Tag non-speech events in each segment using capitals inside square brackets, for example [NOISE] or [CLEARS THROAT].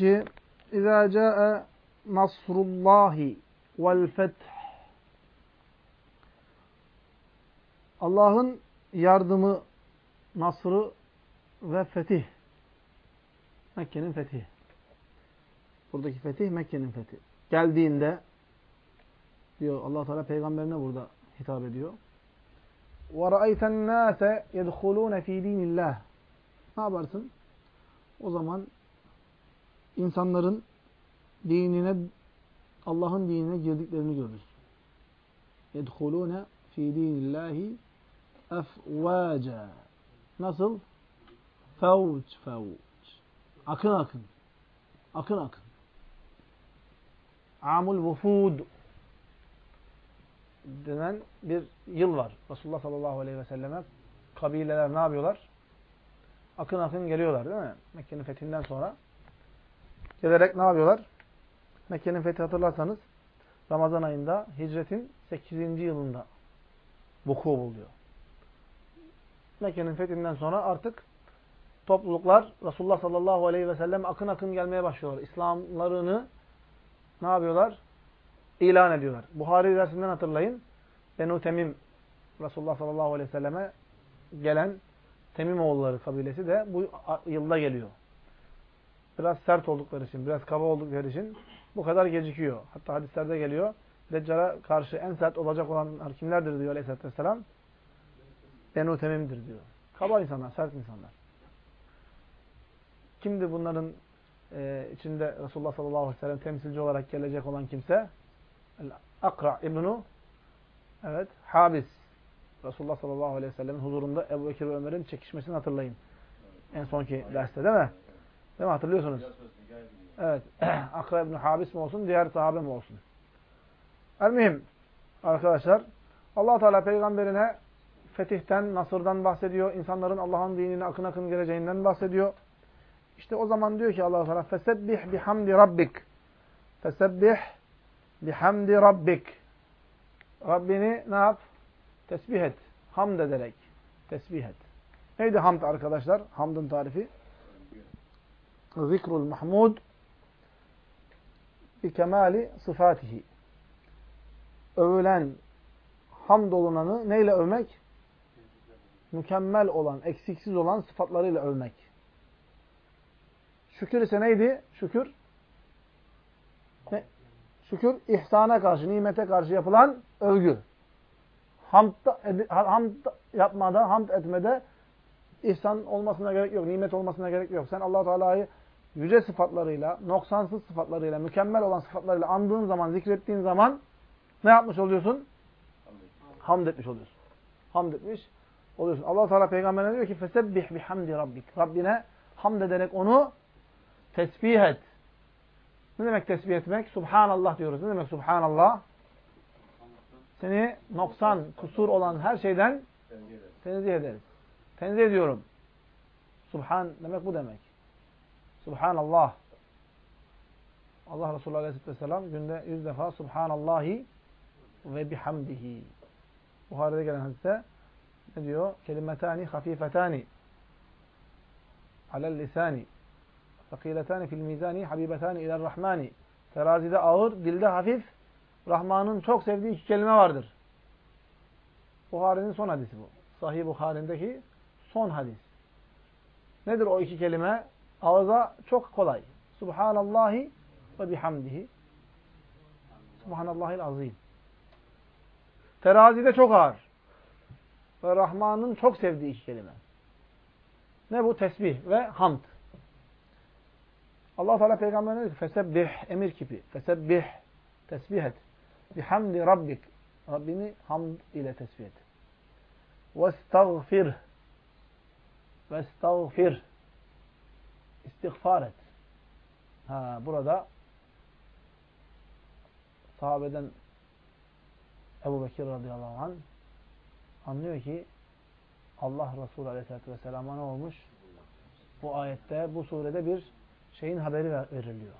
ki اِذَا جَاءَ نَصْرُ اللّٰهِ وَالْفَتْحِ Allah'ın yardımı, nasrı ve fetih. Mekke'nin fethi. Buradaki fetih Mekke'nin fethi. Geldiğinde diyor Allah Teala peygamberine burada hitap ediyor. وَرَأَيْتَ النَّاسَ يَدْخُلُونَ ف۪ي د۪ينِ اللّٰهِ Ne yaparsın? O zaman insanların dinine, Allah'ın dinine girdiklerini görürüz. يَدْخُلُونَ ف۪ي د۪ينِ اللّٰهِ اَفْوَاجًا Nasıl? Fevç, fevç. Akın akın. Akın akın. Amul vufud denen bir yıl var. Resulullah sallallahu aleyhi ve selleme kabileler ne yapıyorlar? Akın akın geliyorlar değil mi? Mekke'nin fethinden sonra. Gelerek ne yapıyorlar? Mekke'nin fethi hatırlarsanız Ramazan ayında hicretin 8. yılında vuku buluyor. Mekke'nin fethinden sonra artık topluluklar Resulullah sallallahu aleyhi ve sellem akın akın gelmeye başlıyorlar. İslamlarını ne yapıyorlar? İlan ediyorlar. Buhari dersinden hatırlayın. Benu Temim Resulullah sallallahu aleyhi ve selleme gelen Temim oğulları kabilesi de bu yılda geliyor. Biraz sert oldukları için, biraz kaba oldukları için bu kadar gecikiyor. Hatta hadislerde geliyor. Deccal'a karşı en sert olacak olanlar kimlerdir diyor aleyhissalatü vesselam. Benu Temim'dir diyor. Kaba insanlar, sert insanlar. Kimdi bunların e, içinde Resulullah sallallahu aleyhi ve sellem temsilci olarak gelecek olan kimse? Akra İbnu evet, Habis. Resulullah sallallahu aleyhi ve sellemin huzurunda Ebu Bekir ve Ömer'in çekişmesini hatırlayın. En sonki derste değil mi? Değil mi? Hatırlıyorsunuz. Evet. [CLEARS THROAT] Akra İbni Habis mi olsun, diğer sahabe mi olsun? El mühim arkadaşlar. allah Teala peygamberine fetihten, nasırdan bahsediyor. İnsanların Allah'ın dinine akın akın geleceğinden bahsediyor. İşte o zaman diyor ki Allah Teala fesebbih bihamdi rabbik. Fesebbih bihamdi rabbik. Rabbini ne yap? Tesbih et. Hamd ederek. Tesbih et. Neydi hamd arkadaşlar? Hamdın tarifi. Zikrul mahmud bi kemali sıfatihi. Övülen, hamd olunanı neyle övmek? Mükemmel olan, eksiksiz olan sıfatlarıyla övmek. Şükür ise neydi? Şükür ne? Şükür ihsana karşı, nimete karşı yapılan övgü. Hamd, hamd yapmada, hamd etmede ihsan olmasına gerek yok, nimet olmasına gerek yok. Sen allah Teala'yı yüce sıfatlarıyla, noksansız sıfatlarıyla, mükemmel olan sıfatlarıyla andığın zaman, zikrettiğin zaman ne yapmış oluyorsun? Hamd etmiş oluyorsun. Hamd etmiş oluyorsun. allah Teala peygamberine diyor ki fesebbih bihamdi rabbik. Rabbine hamd ederek onu tesbih et. Ne demek tesbih etmek? Subhanallah diyoruz. Ne demek Subhanallah? Seni noksan, kusur olan her şeyden tenzih ederiz. Tenzih ediyorum. Subhan demek bu demek. Subhanallah. Allah Resulü Aleyhisselatü Vesselam günde yüz defa Subhanallahi ve bihamdihi. Buhari'de gelen hadiste ne diyor? Kelimetani hafifetani alel lisani Fakiletani fil mizani habibetani iler rahmani. Terazide ağır, dilde hafif. Rahman'ın çok sevdiği iki kelime vardır. Buhari'nin son hadisi bu. Sahih Buhari'ndeki son hadis. Nedir o iki kelime? Ağza çok kolay. Subhanallahi ve bihamdihi. Subhanallahil azim. Terazide çok ağır. Ve Rahman'ın çok sevdiği iki kelime. Ne bu? Tesbih ve hamd. Allah Teala peygamberine diyor ki fesebbih emir kipi. Fesebbih tesbih et. Bihamdi rabbik. Rabbini hamd ile tesbih et. Vestağfir. Vestağfir. İstiğfar et. Ha, burada sahabeden Ebu Bekir radıyallahu anh anlıyor ki Allah Resulü aleyhissalatü vesselam'a ne olmuş? Bu ayette, bu surede bir şeyin haberi veriliyor.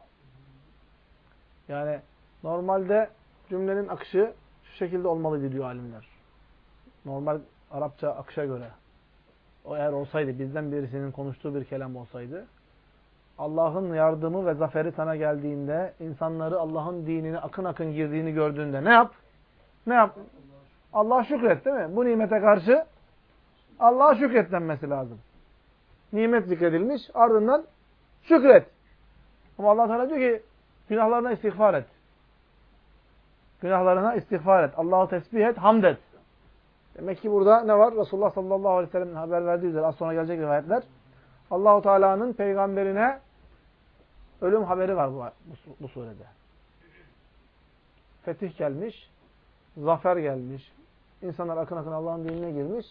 Yani normalde cümlenin akışı şu şekilde olmalı diyor alimler. Normal Arapça akışa göre. O eğer olsaydı, bizden birisinin konuştuğu bir kelam olsaydı, Allah'ın yardımı ve zaferi sana geldiğinde, insanları Allah'ın dinine akın akın girdiğini gördüğünde ne yap? Ne yap? Allah'a şükret değil mi? Bu nimete karşı Allah'a şükretlenmesi lazım. Nimet zikredilmiş, ardından şükret. Ama Allah Teala diyor ki günahlarına istiğfar et. Günahlarına istiğfar et. Allah'ı tesbih et, hamd et. Demek ki burada ne var? Resulullah sallallahu aleyhi ve sellem'in haber verdiği üzere az sonra gelecek rivayetler. Allahu Teala'nın peygamberine ölüm haberi var bu, bu, bu surede. Fetih gelmiş, zafer gelmiş. İnsanlar akın akın Allah'ın dinine girmiş.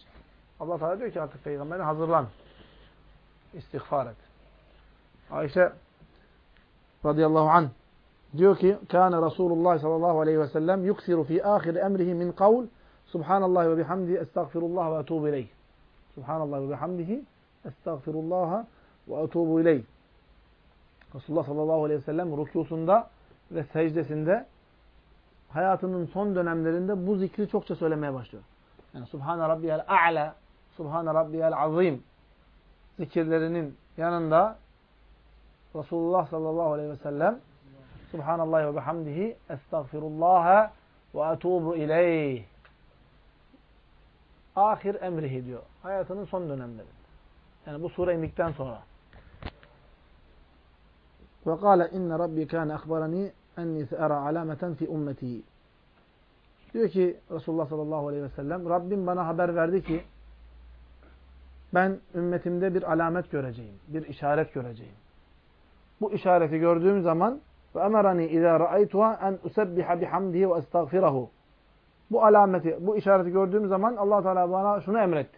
Allah Teala diyor ki artık peygamberine hazırlan. İstiğfar et. Ayşe radıyallahu anh diyor ki kana Resulullah sallallahu aleyhi ve sellem yuksiru fi ahir emrihi min kavl Subhanallah ve bihamdihi estağfirullah ve etubu ileyh. Subhanallah ve bihamdihi estağfirullah ve etubu ileyh. Resulullah sallallahu aleyhi ve sellem rükusunda ve secdesinde hayatının son dönemlerinde bu zikri çokça söylemeye başlıyor. Yani Subhane Rabbiyel A'la, Subhane Rabbiyel Azim zikirlerinin yanında Resulullah sallallahu aleyhi ve sellem Subhanallah ve bihamdihi estağfirullah ve etubu ileyh. Ahir emrihi diyor. Hayatının son dönemlerinde. Yani bu sure indikten sonra. Ve kâle inne rabbi kâne akbarani enni se'era alameten fi ummeti. Diyor ki Resulullah sallallahu aleyhi ve sellem Rabbim bana haber verdi ki ben ümmetimde bir alamet göreceğim. Bir işaret göreceğim. Bu işareti gördüğüm zaman ve emerani izâ ra'aytuha en usebbiha bihamdihi ve estağfirahu. Bu alameti, bu işareti gördüğüm zaman allah Teala bana şunu emretti.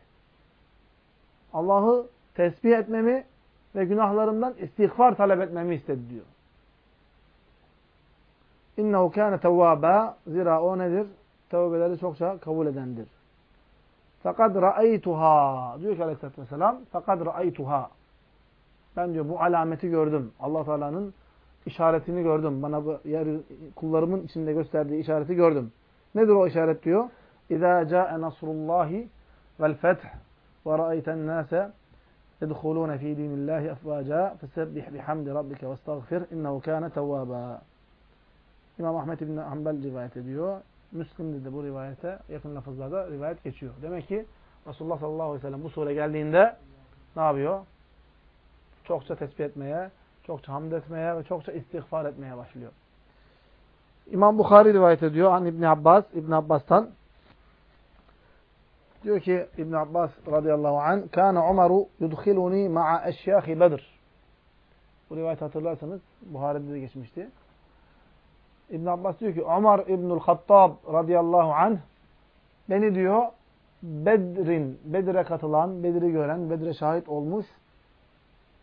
Allah'ı tesbih etmemi ve günahlarımdan istiğfar talep etmemi istedi diyor. İnnehu kâne tevvâbâ. Zira o nedir? Tevbeleri çokça kabul edendir. Fakat ra'aytuha. Diyor ki aleyhissalatü vesselam. Fakat ra'aytuha. Ben diyor bu alameti gördüm. allah Teala'nın işaretini gördüm. Bana bu yer, kullarımın içinde gösterdiği işareti gördüm. Nedir o işaret diyor? Câe nasrullâhi vel feth ve ra'ayten nâse yedhulûne fî dînillâhi efvâcâ fesebbih bihamdi rabbike ve estağfir innehu kâne tevvâbâ. İmam Ahmet İbni Hanbel rivayet ediyor. Müslim'de de bu rivayete yakın lafızlarda rivayet geçiyor. Demek ki Resulullah sallallahu aleyhi ve sellem bu sure geldiğinde ne yapıyor? Çokça tesbih etmeye, çokça hamd etmeye ve çokça istiğfar etmeye başlıyor. İmam Bukhari rivayet ediyor an İbn Abbas, İbn Abbas'tan. Diyor ki İbn Abbas radıyallahu an, "Kana Umaru yudkhiluni ma'a eşyahi Bedr." Bu rivayet hatırlarsanız Buhari'de de geçmişti. İbn Abbas diyor ki Ömer İbnül Hattab radıyallahu anh beni diyor Bedrin, Bedir'e katılan, Bedir'i gören, Bedir'e şahit olmuş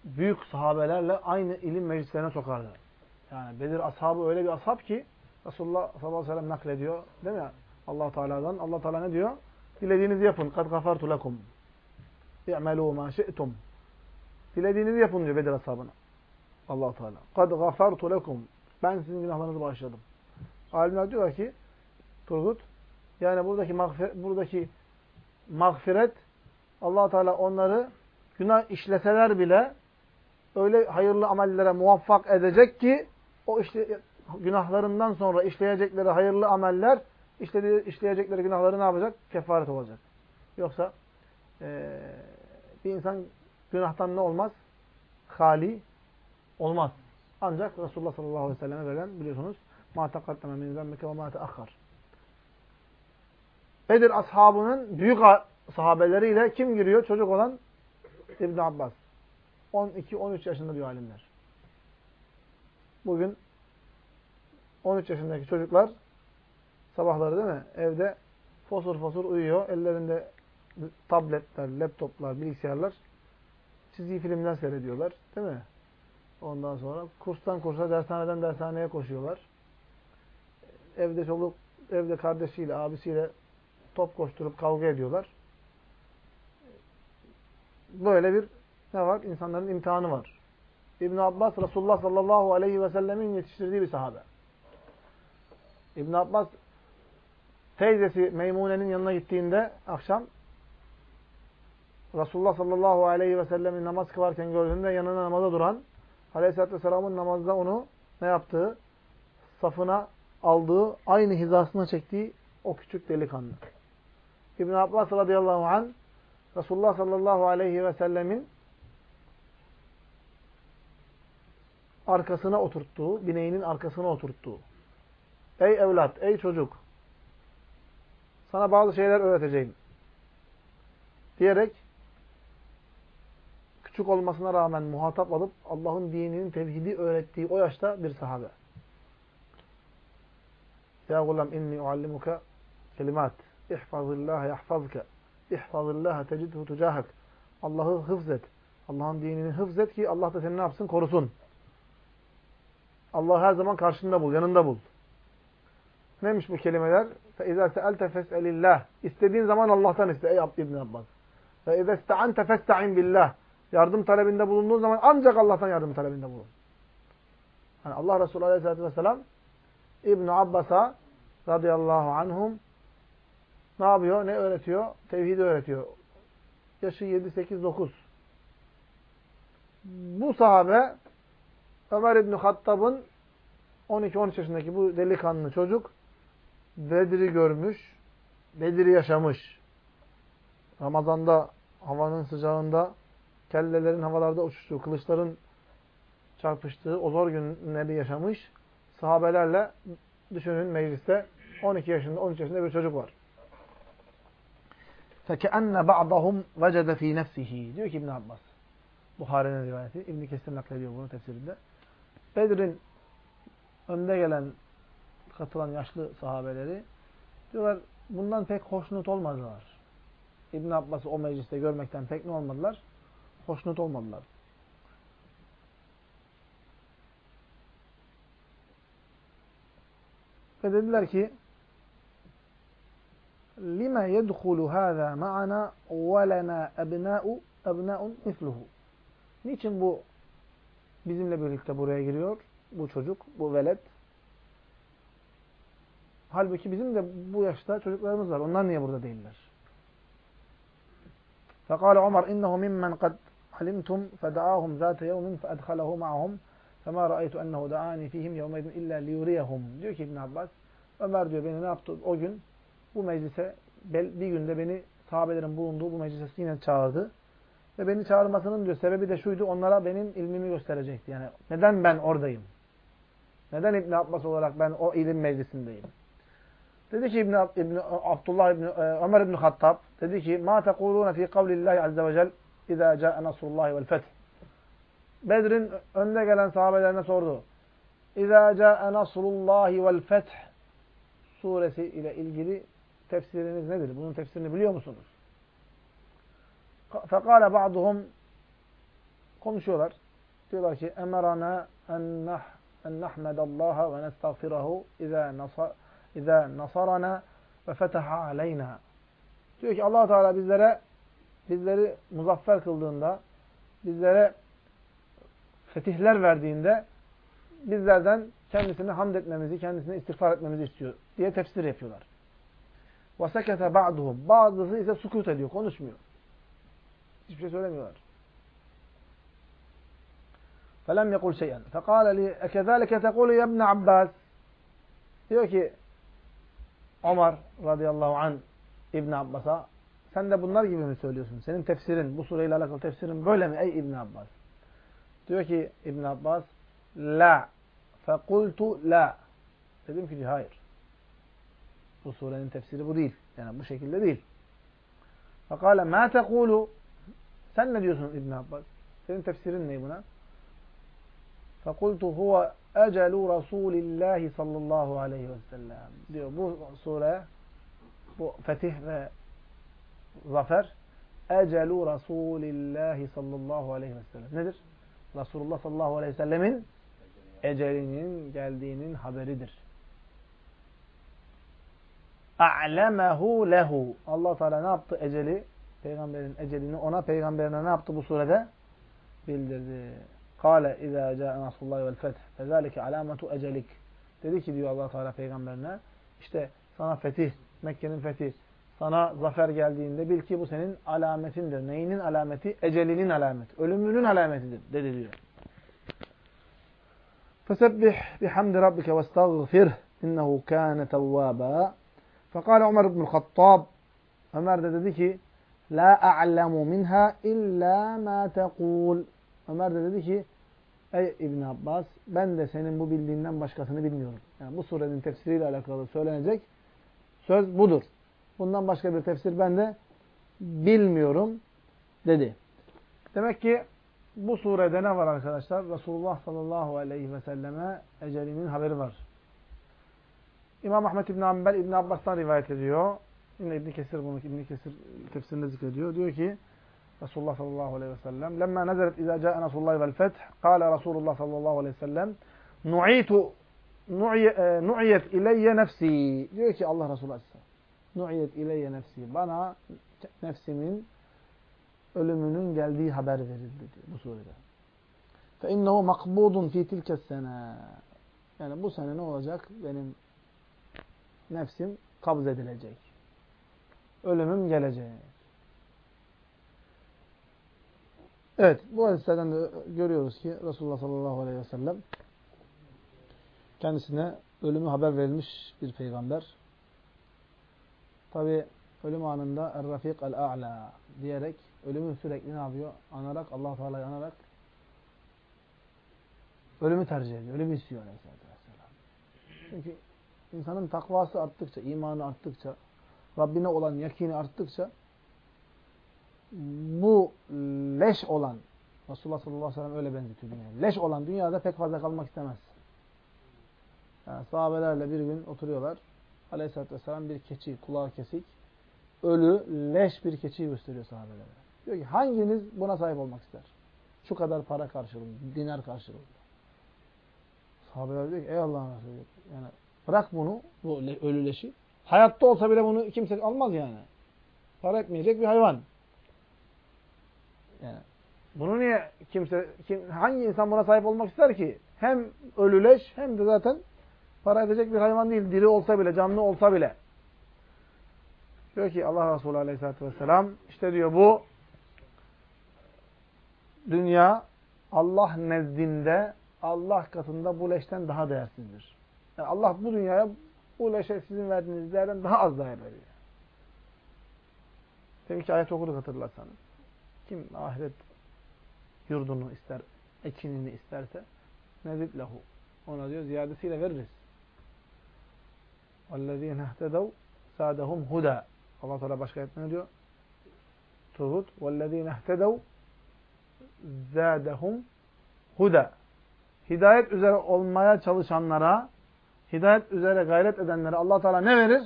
büyük sahabelerle aynı ilim meclislerine sokardı. Yani Bedir ashabı öyle bir ashab ki Resulullah sallallahu aleyhi ve sellem naklediyor. Değil mi? allah Teala'dan. allah Teala ne diyor? Dilediğinizi yapın. Kad gafartu lekum. İ'melû mâ şi'tum. Dilediğinizi yapın diyor Bedir ashabına. allah Teala. Kad gafartu lekum. Ben sizin günahlarınızı bağışladım. Alimler diyor ki Turgut yani buradaki mağfiret, buradaki mağfiret allah Teala onları günah işleseler bile öyle hayırlı amellere muvaffak edecek ki o işte günahlarından sonra işleyecekleri hayırlı ameller işlediği, işleyecekleri günahları ne yapacak? Kefaret olacak. Yoksa e, bir insan günahtan ne olmaz? Hali olmaz. Ancak Resulullah sallallahu aleyhi ve selleme verilen biliyorsunuz مَا تَقَدَّمَ مِنْ ذَنْبِكَ وَمَا تَأَخَّرْ Bedir ashabının büyük sahabeleriyle kim giriyor? Çocuk olan İbn Abbas. 12-13 yaşında diyor alimler. Bugün 13 yaşındaki çocuklar sabahları değil mi? Evde fosur fosur uyuyor. Ellerinde tabletler, laptoplar, bilgisayarlar. Çizgi filmler seyrediyorlar. Değil mi? Ondan sonra kurstan kursa, dershaneden dershaneye koşuyorlar. Evde çoluk, evde kardeşiyle, abisiyle top koşturup kavga ediyorlar. Böyle bir ne var? İnsanların imtihanı var. İbn Abbas Resulullah sallallahu aleyhi ve sellemin yetiştirdiği bir sahabe. İbn Abbas teyzesi Meymune'nin yanına gittiğinde akşam Resulullah sallallahu aleyhi ve sellemin namaz kılarken gördüğünde yanına namaza duran Aleyhisselatü Vesselam'ın namazda onu ne yaptığı? Safına aldığı, aynı hizasına çektiği o küçük delikanlı. İbn Abbas radıyallahu anh Resulullah sallallahu aleyhi ve sellemin arkasına oturttuğu, bineğinin arkasına oturttuğu. Ey evlat, ey çocuk, sana bazı şeyler öğreteceğim. Diyerek, küçük olmasına rağmen muhatap alıp Allah'ın dininin tevhidi öğrettiği o yaşta bir sahabe. Ya gulam inni uallimuka kelimat. İhfazillâhe yahfazke. İhfazillâhe tecidhu tucahak. Allah'ı hıfz Allah'ın dinini hıfz ki Allah da seni ne yapsın? Korusun. Allah her zaman karşında bul, yanında bul. Neymiş bu kelimeler? فَاِذَا سَأَلْتَ فَاسْأَلِ اللّٰهِ İstediğin zaman Allah'tan iste ey Abd İbn Abbas. فَاِذَا اسْتَعَنْتَ فَاسْتَعِنْ بِاللّٰهِ Yardım talebinde bulunduğun zaman ancak Allah'tan yardım talebinde bulun. Yani Allah Resulü Aleyhisselatü Vesselam İbn Abbas'a radıyallahu anhum ne yapıyor? Ne öğretiyor? Tevhidi öğretiyor. Yaşı 7, 8, 9. Bu sahabe Ömer İbni Hattab'ın 12-13 yaşındaki bu delikanlı çocuk Bedir'i görmüş, Bedir'i yaşamış. Ramazan'da havanın sıcağında kellelerin havalarda uçuştuğu, kılıçların çarpıştığı o zor günleri yaşamış. Sahabelerle düşünün mecliste 12 yaşında, 13 yaşında bir çocuk var. فَكَأَنَّ بَعْضَهُمْ وَجَدَ ف۪ي نَفْسِهِ Diyor ki İbn Abbas. Buhari'nin rivayeti. İbn Kesir naklediyor bunu tefsirinde. Bedir'in önde gelen, katılan yaşlı sahabeleri diyorlar bundan pek hoşnut olmadılar. İbn Abbas'ı o mecliste görmekten pek ne olmadılar? Hoşnut olmadılar. Ve dediler ki yedhulu hâzâ ma'ana ve lenâ ebnâ'u ebnâ'un misluhu. Niçin bu bizimle birlikte buraya giriyor? Bu çocuk, bu velet. Halbuki bizim de bu yaşta çocuklarımız var. Onlar niye burada değiller? فقال عمر إنه ممن قد علمتم فدعاهم ذات يوم فأدخله معهم فما رأيت أنه دعاني فيهم يومئذ إلا ليريهم diyor ki İbn Abbas Ömer diyor beni ne yaptı o gün bu meclise bir günde beni sahabelerin bulunduğu bu meclise yine çağırdı ve beni çağırmasının diyor sebebi de şuydu onlara benim ilmimi gösterecekti yani neden ben oradayım neden İbn Abbas olarak ben o ilim meclisindeyim Dedi ki İbn, İbn Abdullah İbn Ömer İbn Hattab dedi ki ma tekuluna fi kavlillahi azze ve cel İzâ câe nasrullahi vel feth. Bedir'in önde gelen sahabelerine sordu. İzâ câe nasrullahi vel feth suresi ile ilgili tefsiriniz nedir? Bunun tefsirini biliyor musunuz? Fekâle ba'duhum konuşuyorlar. Diyorlar ki emerana en nah en nahmedallaha ve nestağfirahu izâ nasar izâ nasarana ve fetaha aleyna. Diyor ki Allah Teala bizlere bizleri muzaffer kıldığında, bizlere fetihler verdiğinde bizlerden kendisine hamd etmemizi, kendisine istiğfar etmemizi istiyor diye tefsir yapıyorlar. وَسَكَتَ بَعْضُهُمْ Bazısı ise sukut ediyor, konuşmuyor. Hiçbir şey söylemiyorlar. فَلَمْ يَقُلْ شَيْئًا فَقَالَ لِي اَكَذَٰلِكَ تَقُولُ يَا ابْنَ عَبَّاسِ Diyor ki Ömer radıyallahu anh İbn Abbas'a sen de bunlar gibi mi söylüyorsun? Senin tefsirin, bu sureyle alakalı tefsirin böyle mi ey İbn Abbas? Diyor ki İbn Abbas, la. Fekultu la. Dedim ki hayır. Bu surenin tefsiri bu değil. Yani bu şekilde değil. Fekale ma tekulu. Sen ne diyorsun İbn Abbas? Senin tefsirin ne buna? Fekultu huve ecelu Resulillahi sallallahu aleyhi ve sellem. Diyor bu sure, bu fetih ve zafer ecelu Resulillahi sallallahu aleyhi ve sellem. Nedir? Resulullah sallallahu aleyhi ve sellemin ecelinin geldiğinin haberidir. A'lemehu lehu. Allah Teala ne yaptı eceli? Peygamberin ecelini ona peygamberine ne yaptı bu surede? Bildirdi. Kale izâ câe nasrullahi vel feth. Fezâlike alâmetu ecelik. Dedi ki diyor Allah Teala peygamberine işte sana fetih, Mekke'nin fethi, sana zafer geldiğinde bil ki bu senin alametindir. Neyinin alameti? Ecelinin alameti. Ölümünün alametidir dedi diyor. Bihamdi rabbike ve estağfirh innehu kâne tevvâbâ. Fekâle Ömer ibn Hattab Ömer de dedi ki La a'lemu minha illa ma tekul. Ömer de dedi ki Ey İbn Abbas ben de senin bu bildiğinden başkasını bilmiyorum. Yani bu surenin tefsiriyle alakalı söylenecek söz budur. Bundan başka bir tefsir ben de bilmiyorum dedi. Demek ki bu surede ne var arkadaşlar? Resulullah sallallahu aleyhi ve selleme ecelinin haberi var. İmam Ahmet İbn Hanbel İbn Abbas'tan rivayet ediyor. Yine İbn Kesir bunu İbn Kesir tefsirinde zikrediyor. Diyor ki Resulullah sallallahu aleyhi ve sellem lemma nezelet izâ câe Nasrullahi vel feth kâle Resulullah sallallahu aleyhi ve sellem nu'itu nu'iyet ileyye nefsi diyor ki Allah Resulü aleyhisselam nu'iyet ileyye nefsi bana nefsimin ölümünün geldiği haber verildi diyor bu surede. İnnehu makbudun fi tilke sene. Yani bu sene ne olacak? Benim nefsim kabz edilecek. Ölümüm gelecek. Evet, bu hadislerden de görüyoruz ki Resulullah sallallahu aleyhi ve sellem kendisine ölümü haber verilmiş bir peygamber. Tabi ölüm anında Er-Rafik el-A'la diyerek ölümü sürekli ne yapıyor? Anarak, allah Teala'yı anarak ölümü tercih ediyor. Ölümü istiyor Aleyhisselatü Vesselam. Çünkü insanın takvası arttıkça, imanı arttıkça, Rabbine olan yakini arttıkça bu leş olan Resulullah sallallahu aleyhi ve sellem öyle benzetiyor dünyayı. Leş olan dünyada pek fazla kalmak istemez. Yani sahabelerle bir gün oturuyorlar. Aleyhisselatü vesselam bir keçi, kulağı kesik, ölü, leş bir keçiyi gösteriyor sahabelere. Diyor ki hanginiz buna sahip olmak ister? Şu kadar para karşılığında, dinar karşılığında. Sahabeler diyor ki ey Allah'ın Resulü yani bırak bunu, bu ölü leşi. Hayatta olsa bile bunu kimse almaz yani. Para etmeyecek bir hayvan. Yani bunu niye kimse, kim, hangi insan buna sahip olmak ister ki? Hem ölüleş hem de zaten para edecek bir hayvan değil. Diri olsa bile, canlı olsa bile. Diyor ki Allah Resulü Aleyhisselatü Vesselam, işte diyor bu dünya Allah nezdinde, Allah katında bu leşten daha değersizdir. Yani Allah bu dünyaya bu leşe sizin verdiğiniz değerden daha az değer veriyor. Demek ki ayet okuduk hatırlarsanız. Kim ahiret yurdunu ister, ekinini isterse nezid lehu. Ona diyor ziyadesiyle veririz. وَالَّذ۪ينَ اهْتَدَوْا سَادَهُمْ huda. Allah Teala başka ayette ne diyor? Tuhud. وَالَّذ۪ينَ اهْتَدَوْا زَادَهُمْ huda. Hidayet üzere olmaya çalışanlara, hidayet üzere gayret edenlere Allah Teala ne verir?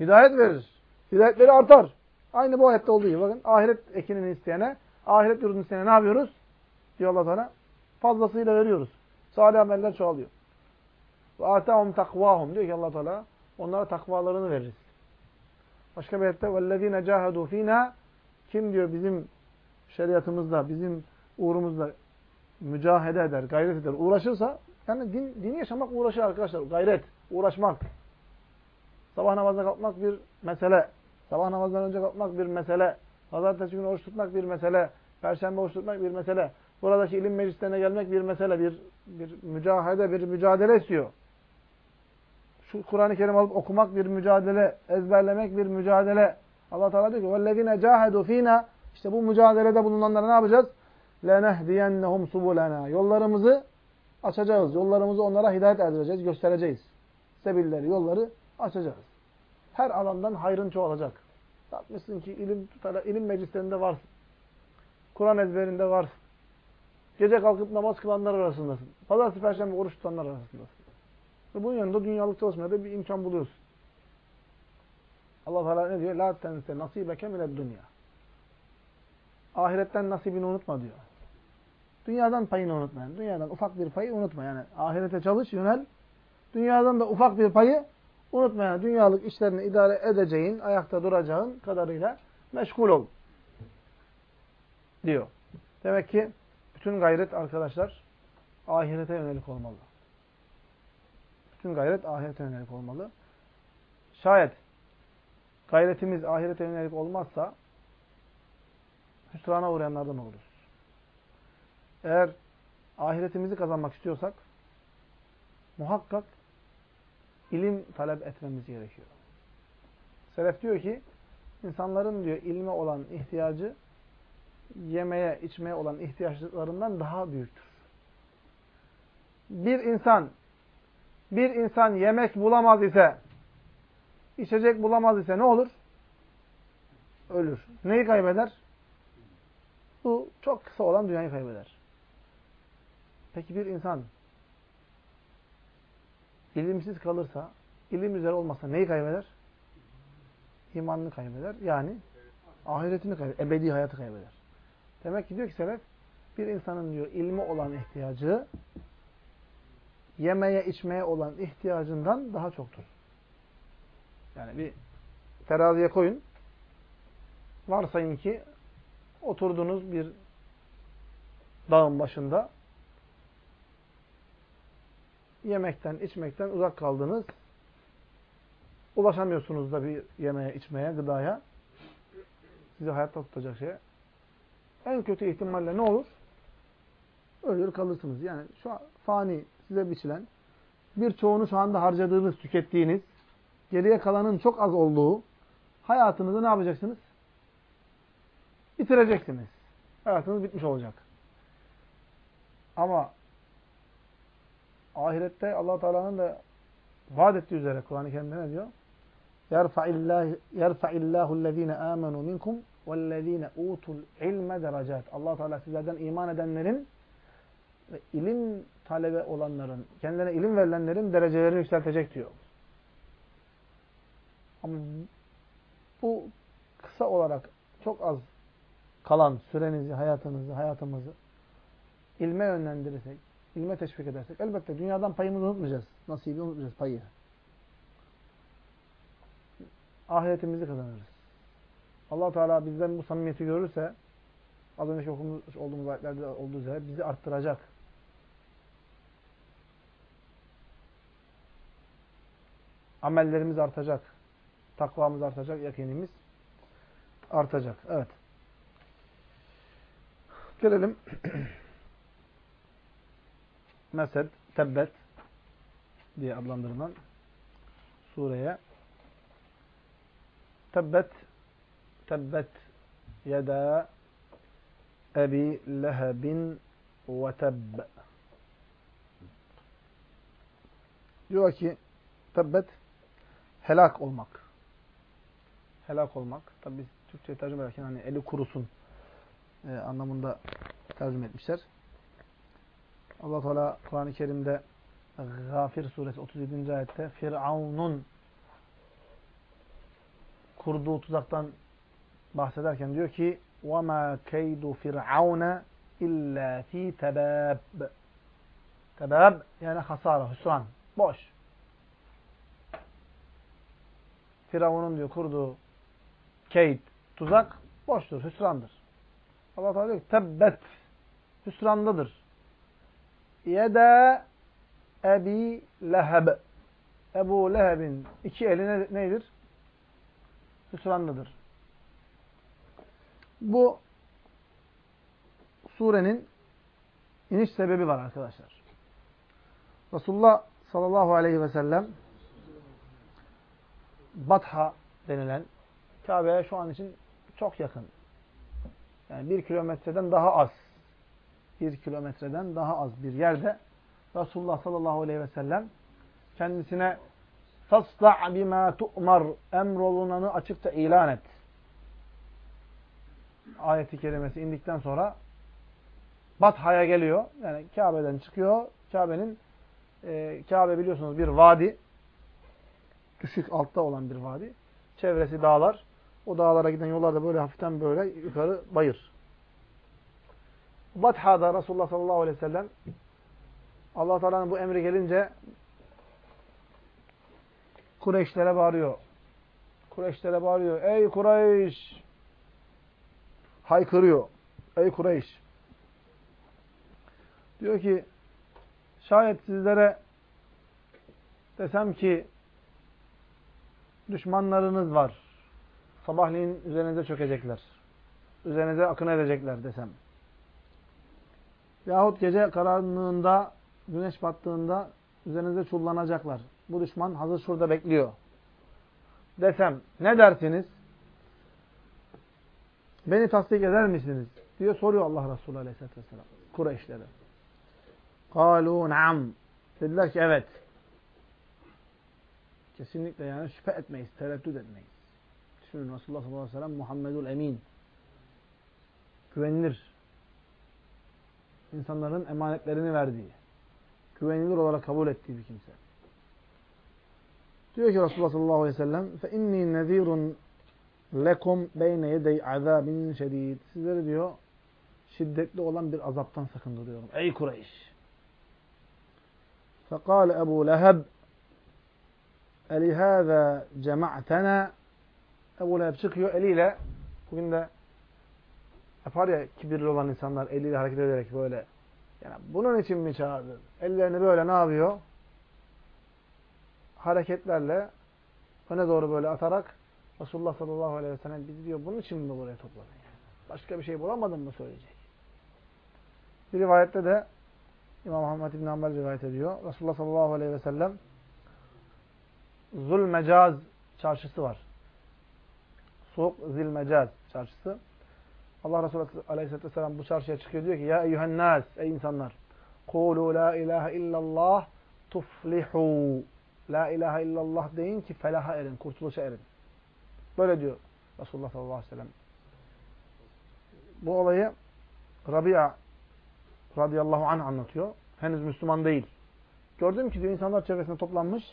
Hidayet verir. Hidayetleri artar. Aynı bu ayette olduğu gibi. Bakın ahiret ekinini isteyene, ahiret yurdunu isteyene ne yapıyoruz? Diyor Allah Teala. Fazlasıyla veriyoruz. Salih ameller çoğalıyor. Ve atahum takvahum diyor ki Allah Teala onlara takvalarını veririz. Başka bir ayette vellezine cahadu fina kim diyor bizim şeriatımızda, bizim uğrumuzda mücahede eder, gayret eder, uğraşırsa yani din, dini yaşamak uğraşır arkadaşlar. Gayret, uğraşmak. Sabah namazına kalkmak bir mesele. Sabah namazından önce kalkmak bir mesele. Pazartesi günü oruç tutmak bir mesele. Perşembe oruç tutmak bir mesele. Buradaki ilim meclislerine gelmek bir mesele. Bir, bir mücahede, bir mücadele istiyor. Şu Kur'an-ı Kerim alıp okumak bir mücadele. Ezberlemek bir mücadele. Allah Teala diyor ki وَالَّذِينَ جَاهَدُوا ف۪ينَا İşte bu mücadelede bulunanlara ne yapacağız? لَنَهْدِيَنَّهُمْ سُبُولَنَا Yollarımızı açacağız. Yollarımızı onlara hidayet erdireceğiz, göstereceğiz. Sebilleri, yolları açacağız. Her alandan hayrın çoğalacak. Bakmışsın ki ilim, ilim meclislerinde varsın. Kur'an ezberinde varsın. Gece kalkıp namaz kılanlar arasındasın. Pazartesi, perşembe oruç tutanlar arasındasın. Ve bunun yanında dünyalık çalışmaya da bir imkan buluyorsun. Allah Teala ne diyor? La tense nasibeke mined dünya. Ahiretten nasibini unutma diyor. Dünyadan payını unutma. Yani. Dünyadan ufak bir payı unutma. Yani ahirete çalış, yönel. Dünyadan da ufak bir payı unutma. Yani dünyalık işlerini idare edeceğin, ayakta duracağın kadarıyla meşgul ol. Diyor. Demek ki bütün gayret arkadaşlar ahirete yönelik olmalı. Bütün gayret ahirete yönelik olmalı. Şayet gayretimiz ahirete yönelik olmazsa hüsrana uğrayanlardan oluruz. Eğer ahiretimizi kazanmak istiyorsak muhakkak ilim talep etmemiz gerekiyor. Selef diyor ki insanların diyor ilme olan ihtiyacı yemeye, içmeye olan ihtiyaçlarından daha büyüktür. Bir insan bir insan yemek bulamaz ise içecek bulamaz ise ne olur? Ölür. Neyi kaybeder? Bu çok kısa olan dünyayı kaybeder. Peki bir insan ilimsiz kalırsa, ilim üzere olmasa neyi kaybeder? İmanını kaybeder. Yani ahiretini kaybeder. Ebedi hayatı kaybeder. Demek ki diyor ki Selef, bir insanın diyor ilmi olan ihtiyacı yemeye içmeye olan ihtiyacından daha çoktur. Yani bir teraziye koyun. Varsayın ki oturdunuz bir dağın başında yemekten, içmekten uzak kaldınız. Ulaşamıyorsunuz da bir yemeğe, içmeye, gıdaya. Sizi hayatta tutacak şeye. En kötü ihtimalle ne olur? Ölür kalırsınız. Yani şu an fani size biçilen, birçoğunu şu anda harcadığınız, tükettiğiniz, geriye kalanın çok az olduğu hayatınızı ne yapacaksınız? Bitireceksiniz. Hayatınız bitmiş olacak. Ama ahirette allah Teala'nın da vaat ettiği üzere Kur'an-ı Kerim'de ne diyor? يَرْفَعِ اللّٰهُ الَّذ۪ينَ آمَنُوا مِنْكُمْ وَالَّذ۪ينَ اُوتُوا الْعِلْمَ دَرَجَاتٍ allah Teala sizlerden iman edenlerin ve ilim talebe olanların, kendilerine ilim verilenlerin derecelerini yükseltecek diyor. Ama bu kısa olarak çok az kalan sürenizi, hayatınızı, hayatımızı ilme yönlendirirsek, ilme teşvik edersek elbette dünyadan payımızı unutmayacağız. Nasibi unutmayacağız payı. Ahiretimizi kazanırız. allah Teala bizden bu samimiyeti görürse az önce okumuş olduğumuz ayetlerde olduğu üzere bizi arttıracak. Amellerimiz artacak. Takvamız artacak, yakinimiz artacak. Evet. Gelelim [CLEARS THROAT] Mesed, Tebbet diye adlandırılan sureye. Tebbet Tebbet yeda Ebi Lehebin ve Tebb. Diyor ki Tebbet helak olmak. Helak olmak. Tabi biz Türkçe'ye tercüme ederken hani eli kurusun e, anlamında tercüme etmişler Allah Teala Kur'an-ı Kerim'de Gafir suresi 37. ayette Firavun'un kurduğu tuzaktan bahsederken diyor ki وَمَا كَيْدُ فِرْعَوْنَ اِلَّا ف۪ي تَبَابٍ Tebab yani hasara, hüsran, boş. Firavun'un diyor kurduğu keyd, tuzak boştur, hüsrandır. Allah Teala diyor ki tebbet hüsrandadır. Yede Ebi Leheb. Ebu Leheb'in iki eli ne, neydir? Hüsrandadır. Bu surenin iniş sebebi var arkadaşlar. Resulullah sallallahu aleyhi ve sellem Batha denilen Kabe'ye şu an için çok yakın. Yani bir kilometreden daha az Bir kilometreden daha az bir yerde Resulullah sallallahu aleyhi ve sellem kendisine فَاسْتَعْ بِمَا تُؤْمَرْ Emrolunanı açıkça ilan et. Ayeti kerimesi indikten sonra Batha'ya geliyor. Yani Kabe'den çıkıyor. Kabe'nin e, Kabe biliyorsunuz bir vadi. Düşük altta olan bir vadi. Çevresi dağlar. O dağlara giden yollarda böyle hafiften böyle yukarı bayır. Batha'da Resulullah sallallahu aleyhi ve sellem Allah Teala'nın bu emri gelince Kureyşlere bağırıyor. Kureyşlere bağırıyor. Ey Kureyş! Haykırıyor. Ey Kureyş! Diyor ki şayet sizlere desem ki düşmanlarınız var. Sabahleyin üzerinize çökecekler. Üzerinize akın edecekler desem. Yahut gece karanlığında, güneş battığında üzerinize çullanacaklar. Bu düşman hazır şurada bekliyor. Desem ne dersiniz? Beni tasdik eder misiniz? diye soruyor Allah Resulü Aleyhisselatü Vesselam. Kureyşlere. Kalu naam. Dediler ki evet. Kesinlikle yani şüphe etmeyiz, tereddüt etmeyiz. Düşünün Resulullah sallallahu aleyhi ve sellem Muhammedul Emin. Güvenilir İnsanların emanetlerini verdiği, güvenilir olarak kabul ettiği bir kimse. Diyor ki Resulullah sallallahu aleyhi ve sellem فَاِنِّي نَذ۪يرٌ lekum beyne yedey azabin şedid. Sizleri diyor şiddetli olan bir azaptan sakındırıyorum. Ey Kureyş! فَقَالَ Ebu Leheb اَلِهَذَا cema'tena Ebu Leheb çıkıyor eliyle bugün de yapar ya kibirli olan insanlar eliyle hareket ederek böyle yani bunun için mi çağırdı? Ellerini böyle ne yapıyor? Hareketlerle öne doğru böyle atarak Resulullah sallallahu aleyhi ve sellem bizi diyor bunun için mi buraya topladın? Başka bir şey bulamadın mı söyleyecek? Bir rivayette de İmam Muhammed İbn Hanbel rivayet ediyor. Resulullah sallallahu aleyhi ve sellem Zulmecaz çarşısı var. Soğuk Zilmecaz çarşısı. Allah Resulü aleyhisselatü vesselam bu çarşıya çıkıyor diyor ki Ya eyyühennâs ey insanlar Kulu la ilahe illallah tuflihu La ilahe illallah deyin ki felaha erin, kurtuluşa erin. Böyle diyor Resulullah sallallahu aleyhi ve sellem. Bu olayı Rabia radıyallahu anh anlatıyor. Henüz Müslüman değil. Gördüm ki diyor insanlar çevresinde toplanmış.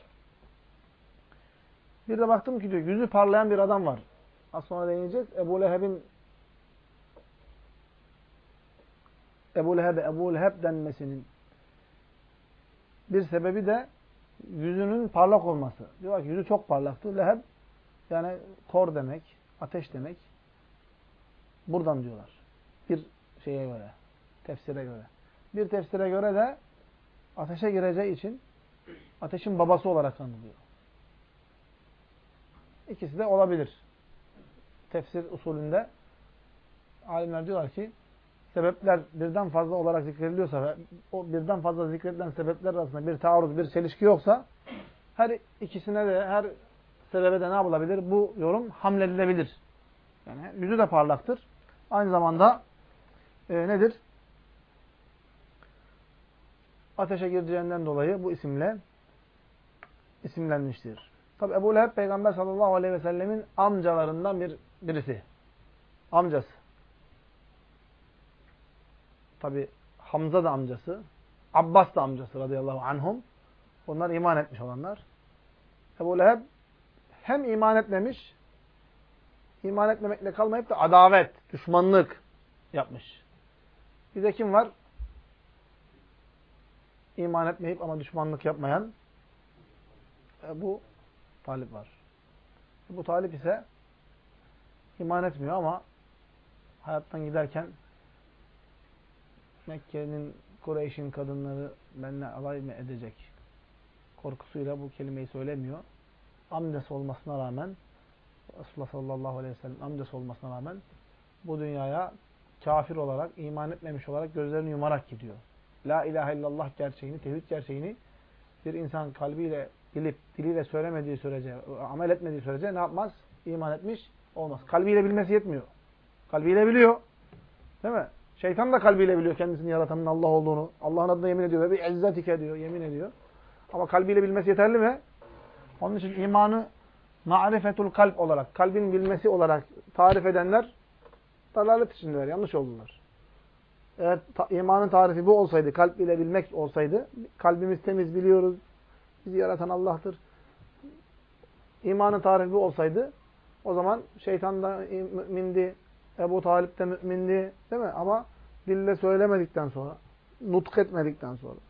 Bir de baktım ki diyor yüzü parlayan bir adam var. Az sonra değineceğiz. Ebu Leheb'in Ebu Leheb'e Ebu Leheb denmesinin bir sebebi de yüzünün parlak olması. Diyor ki yüzü çok parlaktı. Leheb yani kor demek, ateş demek. Buradan diyorlar. Bir şeye göre, tefsire göre. Bir tefsire göre de ateşe gireceği için ateşin babası olarak anılıyor. İkisi de olabilir. Tefsir usulünde alimler diyorlar ki sebepler birden fazla olarak zikrediliyorsa ve o birden fazla zikredilen sebepler arasında bir taarruz, bir çelişki yoksa her ikisine de her sebebe de ne yapılabilir? Bu yorum hamledilebilir. Yani yüzü de parlaktır. Aynı zamanda e, nedir? Ateşe gireceğinden dolayı bu isimle isimlenmiştir. Tabi Ebu Leheb Peygamber sallallahu aleyhi ve sellemin amcalarından bir birisi. Amcası. Tabi Hamza da amcası. Abbas da amcası radıyallahu anhum. Onlar iman etmiş olanlar. Ebu Leheb hem iman etmemiş, iman etmemekle kalmayıp da adavet, düşmanlık yapmış. Bir de kim var? İman etmeyip ama düşmanlık yapmayan bu Talip var. Bu Talip ise iman etmiyor ama hayattan giderken Mekke'nin Kureyş'in kadınları benimle alay mı edecek korkusuyla bu kelimeyi söylemiyor amcası olmasına rağmen Resulullah sallallahu aleyhi ve sellem amcası olmasına rağmen bu dünyaya kafir olarak, iman etmemiş olarak gözlerini yumarak gidiyor. La ilahe illallah gerçeğini, tevhid gerçeğini bir insan kalbiyle bilip, diliyle söylemediği sürece, amel etmediği sürece ne yapmaz? İman etmiş olmaz. Kalbiyle bilmesi yetmiyor. Kalbiyle biliyor. Değil mi? Şeytan da kalbiyle biliyor kendisini yaratanın Allah olduğunu. Allah'ın adına yemin ediyor. Ve bir izzetike diyor, yemin ediyor. Ama kalbiyle bilmesi yeterli mi? Onun için imanı marifetul kalp olarak, kalbin bilmesi olarak tarif edenler dalalet içindeler, yanlış oldular. Eğer ta, imanın tarifi bu olsaydı, kalp ile bilmek olsaydı, kalbimiz temiz biliyoruz, bizi yaratan Allah'tır. İmanın tarifi bu olsaydı, o zaman şeytan da mümindi, Ebu Talip de mümindi, değil mi? Ama dille söylemedikten sonra, nutk etmedikten sonra,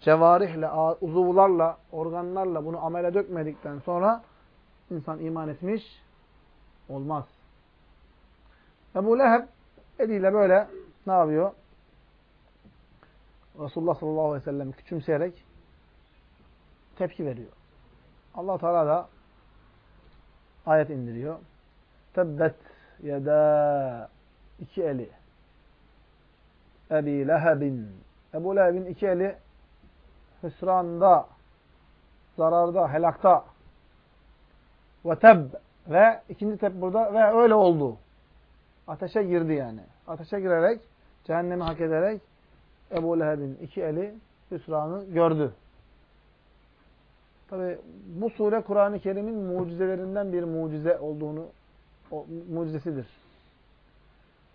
cevarihle, uzuvlarla, organlarla bunu amele dökmedikten sonra insan iman etmiş olmaz. Ebu Leheb eliyle böyle ne yapıyor? Resulullah sallallahu aleyhi ve sellem küçümseyerek tepki veriyor. allah Teala da ayet indiriyor. Tebbet yeda iki eli Ebi Lehebin Ebu Leheb'in iki eli hüsranda, zararda, helakta ve teb ve ikinci teb burada ve öyle oldu. Ateşe girdi yani. Ateşe girerek, cehennemi hak ederek Ebu Leheb'in iki eli hüsranı gördü. Tabi bu sure Kur'an-ı Kerim'in mucizelerinden bir mucize olduğunu, o, mucizesidir.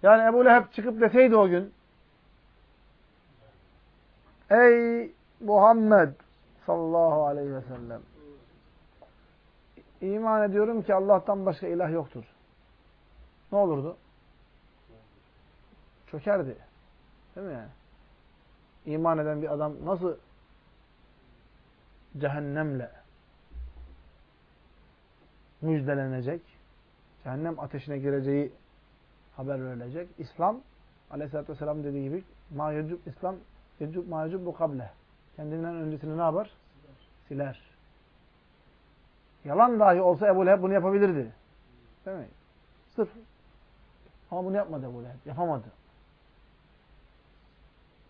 Yani Ebu Leheb çıkıp deseydi o gün, Ey Muhammed sallallahu aleyhi ve sellem, iman ediyorum ki Allah'tan başka ilah yoktur. Ne olurdu? Çökerdi. Değil mi? İman eden bir adam nasıl cehennemle müjdelenecek, cehennem ateşine gireceği haber verilecek. İslam, aleyhissalatü vesselam dediği gibi, ma İslam, yecub ma yecub bu kable. Kendinden öncesini ne yapar? Siler. Yalan dahi olsa Ebu Leheb bunu yapabilirdi. Değil mi? Sırf. Ama bunu yapmadı Ebu Leheb. Yapamadı.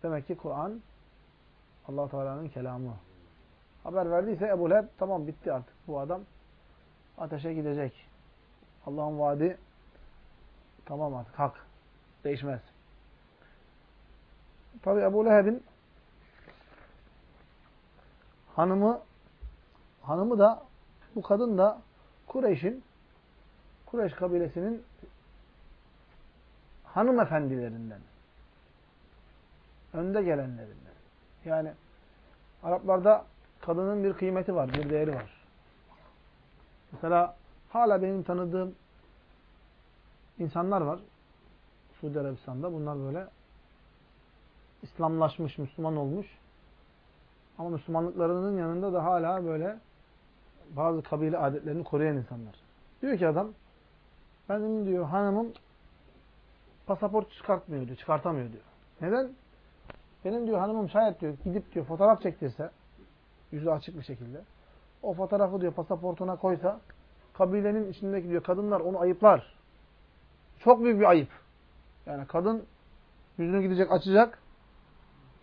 Demek ki Kur'an allah Teala'nın kelamı. Haber verdiyse Ebu Leheb tamam bitti artık. Bu adam ateşe gidecek. Allah'ın vaadi tamam artık hak. Değişmez. Tabi Ebu Leheb'in hanımı hanımı da bu kadın da Kureyş'in Kureyş kabilesinin hanımefendilerinden. Önde gelenlerinden. Yani Araplarda kadının bir kıymeti var, bir değeri var. Mesela hala benim tanıdığım insanlar var. Suudi Arabistan'da. Bunlar böyle İslamlaşmış, Müslüman olmuş. Ama Müslümanlıklarının yanında da hala böyle bazı kabile adetlerini koruyan insanlar. Diyor ki adam, benim diyor hanımım pasaport çıkartmıyor diyor, çıkartamıyor diyor. Neden? Benim diyor hanımım şayet diyor gidip diyor fotoğraf çektirse yüzü açık bir şekilde o fotoğrafı diyor pasaportuna koysa kabilenin içindeki diyor kadınlar onu ayıplar. Çok büyük bir ayıp. Yani kadın yüzünü gidecek açacak.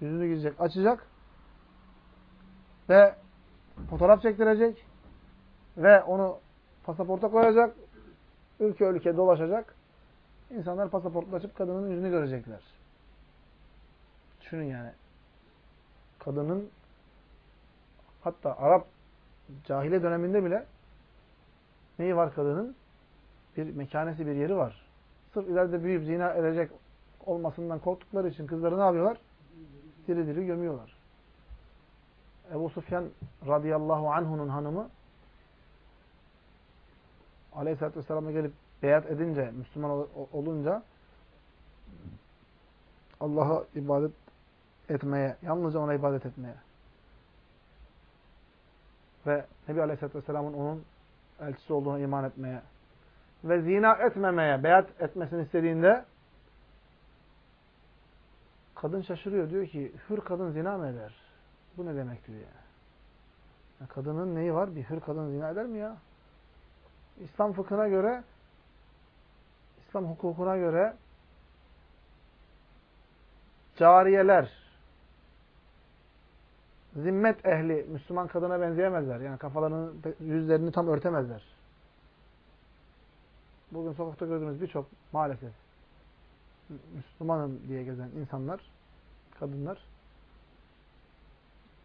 Yüzünü gidecek açacak. Ve fotoğraf çektirecek. Ve onu pasaporta koyacak. Ülke ülke dolaşacak. İnsanlar pasaportla açıp kadının yüzünü görecekler. Düşünün yani. Kadının hatta Arap cahile döneminde bile neyi var kadının? Bir mekanesi, bir yeri var. Sırf ileride büyüyüp zina edecek olmasından korktukları için kızları ne yapıyorlar? Diri diri gömüyorlar. Ebu Sufyan radıyallahu anh'unun hanımı aleyhissalatü vesselam'a gelip beyat edince, Müslüman olunca Allah'a ibadet etmeye, yalnızca ona ibadet etmeye ve Nebi Aleyhisselatü Vesselam'ın onun elçisi olduğuna iman etmeye ve zina etmemeye, beyat etmesini istediğinde kadın şaşırıyor. Diyor ki, hür kadın zina mı eder? Bu ne demek diyor yani. yani kadının neyi var? Bir hür kadın zina eder mi ya? İslam fıkhına göre, İslam hukukuna göre cariyeler, zimmet ehli Müslüman kadına benzeyemezler. Yani kafalarını, yüzlerini tam örtemezler. Bugün sokakta gördüğümüz birçok maalesef Müslümanım diye gezen insanlar, kadınlar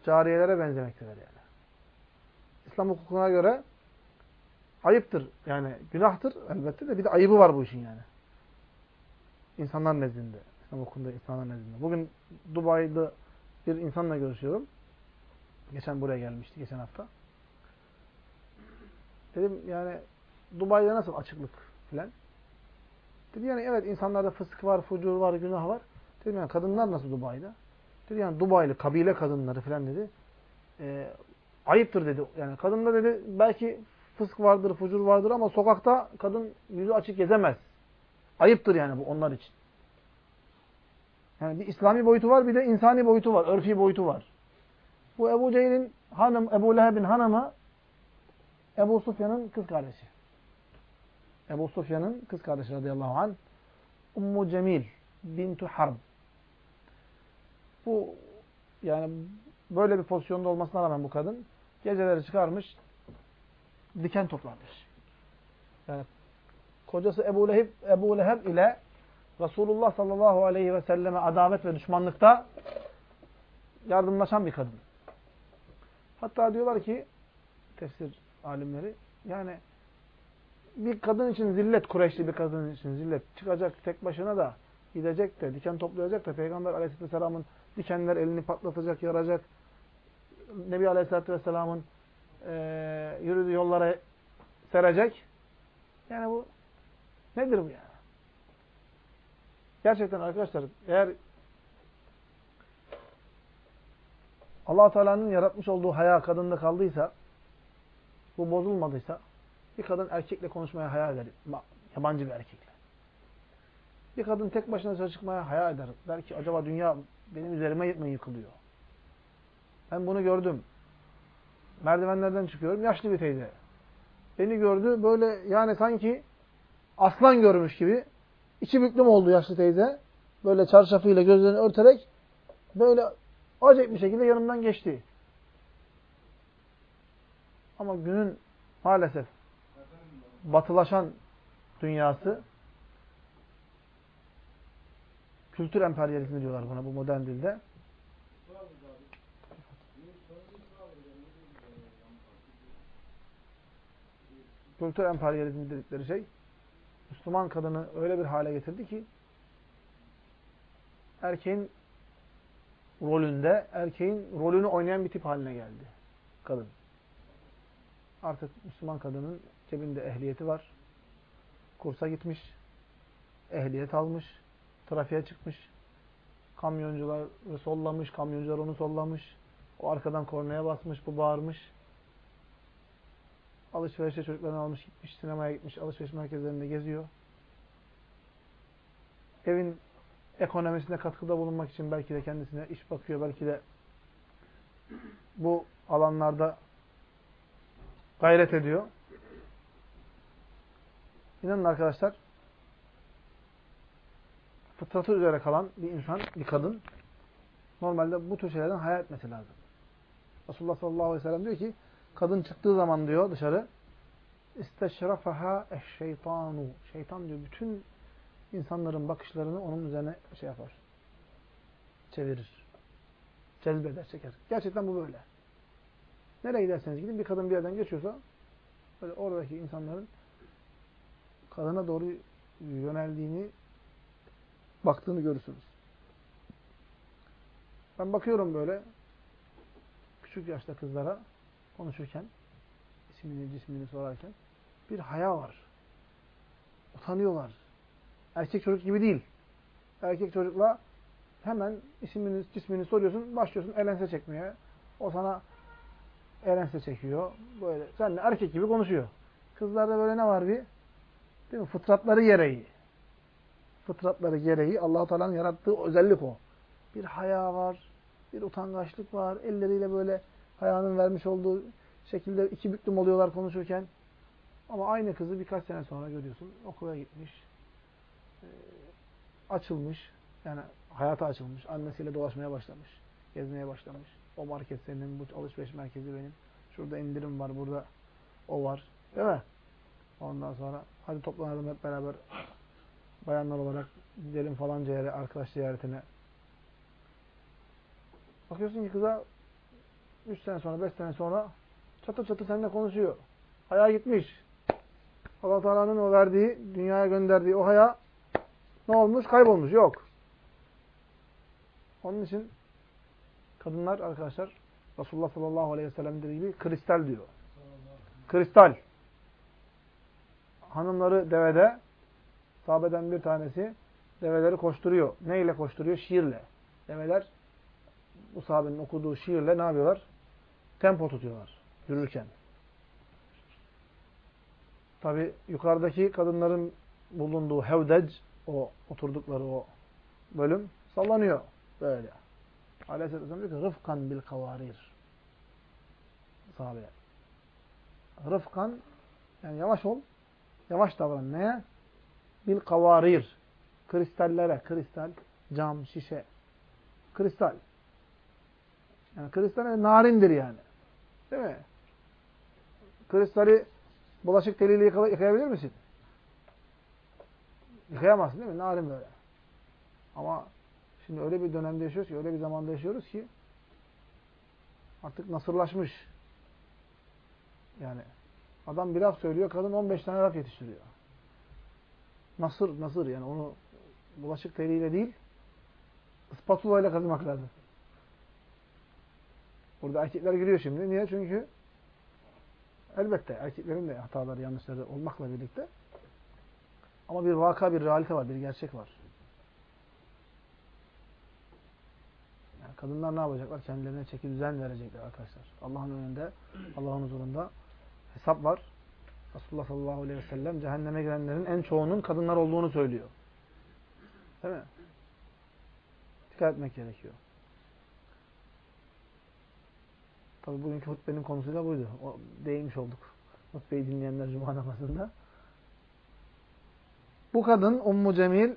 cariyelere benzemektedir yani. İslam hukukuna göre ayıptır. Yani günahtır elbette de bir de ayıbı var bu işin yani. İnsanlar nezdinde. İslam hukukunda insanlar nezdinde. Bugün Dubai'de bir insanla görüşüyorum. Geçen buraya gelmişti, geçen hafta. Dedim yani Dubai'de nasıl açıklık filan? Dedi yani evet insanlarda fısık var, fucur var, günah var. Dedim yani kadınlar nasıl Dubai'de? Dedi yani Dubai'li kabile kadınları filan dedi. E, ayıptır dedi. Yani kadında dedi belki fısk vardır, fucur vardır ama sokakta kadın yüzü açık gezemez. Ayıptır yani bu onlar için. Yani bir İslami boyutu var bir de insani boyutu var, örfi boyutu var. Bu Ebu Cehil'in hanım, Ebu Leheb'in hanımı Ebu Sufyan'ın kız kardeşi. Ebu Sufyan'ın kız kardeşi radıyallahu anh. Ummu Cemil bintu Harb. Bu yani böyle bir pozisyonda olmasına rağmen bu kadın geceleri çıkarmış diken toplarmış. Yani kocası Ebu Leheb, Ebu Leheb ile Resulullah sallallahu aleyhi ve selleme adavet ve düşmanlıkta yardımlaşan bir kadın. Hatta diyorlar ki tefsir alimleri yani bir kadın için zillet, Kureyşli bir kadın için zillet çıkacak tek başına da gidecek de, diken toplayacak da Peygamber aleyhisselamın dikenler elini patlatacak, yaracak. Nebi aleyhisselatü vesselamın e, yürüdüğü yollara serecek. Yani bu nedir bu yani? Gerçekten arkadaşlar eğer allah Teala'nın yaratmış olduğu haya kadında kaldıysa, bu bozulmadıysa, bir kadın erkekle konuşmaya hayal eder. Yabancı bir erkekle. Bir kadın tek başına dışarı çıkmaya hayal eder. Der ki acaba dünya benim üzerime mi yıkılıyor? Ben bunu gördüm. Merdivenlerden çıkıyorum. Yaşlı bir teyze. Beni gördü. Böyle yani sanki aslan görmüş gibi. içi büklüm oldu yaşlı teyze. Böyle çarşafıyla gözlerini örterek böyle acayip bir şekilde yanımdan geçti. Ama günün maalesef batılaşan dünyası kültür emperyalizmi diyorlar buna bu modern dilde. Kültür emperyalizmi dedikleri şey Müslüman kadını öyle bir hale getirdi ki erkeğin rolünde, erkeğin rolünü oynayan bir tip haline geldi kadın. Artık Müslüman kadının cebinde ehliyeti var. Kursa gitmiş, ehliyet almış, trafiğe çıkmış. Kamyoncular sollamış, kamyoncular onu sollamış. O arkadan kornaya basmış, bu bağırmış. Alışverişe çocuklarını almış gitmiş, sinemaya gitmiş, alışveriş merkezlerinde geziyor. Evin ekonomisine katkıda bulunmak için belki de kendisine iş bakıyor, belki de bu alanlarda gayret ediyor. İnanın arkadaşlar, fıtratı üzere kalan bir insan, bir kadın, normalde bu tür şeylerden hayal etmesi lazım. Resulullah sallallahu aleyhi ve sellem diyor ki, kadın çıktığı zaman diyor dışarı, İsteşrafaha eşşeytanu. Şeytan diyor bütün insanların bakışlarını onun üzerine şey yapar. Çevirir. Cezbeder, çeker. Gerçekten bu böyle. Nereye giderseniz gidin bir kadın bir yerden geçiyorsa böyle oradaki insanların kadına doğru yöneldiğini baktığını görürsünüz. Ben bakıyorum böyle küçük yaşta kızlara konuşurken ismini cismini sorarken bir haya var. Utanıyorlar. Erkek çocuk gibi değil. Erkek çocukla hemen ismini, cismini soruyorsun, başlıyorsun elense çekmeye. O sana elense çekiyor. Böyle seninle erkek gibi konuşuyor. Kızlarda böyle ne var bir? Değil mi? Fıtratları gereği. Fıtratları gereği allah Teala'nın yarattığı özellik o. Bir haya var, bir utangaçlık var. Elleriyle böyle hayanın vermiş olduğu şekilde iki büklüm oluyorlar konuşurken. Ama aynı kızı birkaç sene sonra görüyorsun. Okula gitmiş. E, açılmış. Yani hayata açılmış. Annesiyle dolaşmaya başlamış. Gezmeye başlamış. O market senin, bu alışveriş merkezi benim. Şurada indirim var, burada o var. Değil mi? Ondan sonra hadi toplanalım hep beraber bayanlar olarak gidelim falanca yere, arkadaş ziyaretine. Bakıyorsun ki kıza 3 sene sonra, 5 sene sonra çatır çatır seninle konuşuyor. Haya gitmiş allah Teala'nın o verdiği, dünyaya gönderdiği o haya ne olmuş? Kaybolmuş. Yok. Onun için kadınlar arkadaşlar Resulullah sallallahu aleyhi ve sellem dediği gibi kristal diyor. Kristal. Hanımları devede sahabeden bir tanesi develeri koşturuyor. Ne ile koşturuyor? Şiirle. Develer bu sahabenin okuduğu şiirle ne yapıyorlar? Tempo tutuyorlar yürürken. Tabi yukarıdaki kadınların bulunduğu hevdec, o oturdukları o bölüm sallanıyor böyle. Aleyhisselam diyor ki rıfkan bil kavarir. Sahabe. Rıfkan yani yavaş ol. Yavaş davran. Neye? Bil kavarir. Kristallere. Kristal, cam, şişe. Kristal. Yani kristal narindir yani. Değil mi? Kristali bulaşık teliyle yıkayabilir misin? Yıkayamazsın değil mi? Narin böyle. Ama şimdi öyle bir dönemde yaşıyoruz ki, öyle bir zamanda yaşıyoruz ki artık nasırlaşmış. Yani adam bir laf söylüyor, kadın 15 tane laf yetiştiriyor. Nasır, nasır yani onu bulaşık teliyle değil, spatula ile kazımak lazım. Burada erkekler giriyor şimdi. Niye? Çünkü elbette erkeklerin de hataları, yanlışları olmakla birlikte ama bir vaka, bir realite var, bir gerçek var. Yani kadınlar ne yapacaklar? Kendilerine çeki düzen verecekler arkadaşlar. Allah'ın önünde, Allah'ın huzurunda hesap var. Resulullah sallallahu aleyhi ve sellem cehenneme girenlerin en çoğunun kadınlar olduğunu söylüyor. Değil mi? Dikkat etmek gerekiyor. Tabi bugünkü hutbenin konusu da buydu. O, değinmiş olduk. Hutbeyi dinleyenler Cuma [LAUGHS] namazında. Bu kadın Ummu Cemil